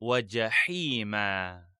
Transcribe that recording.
وجحيما.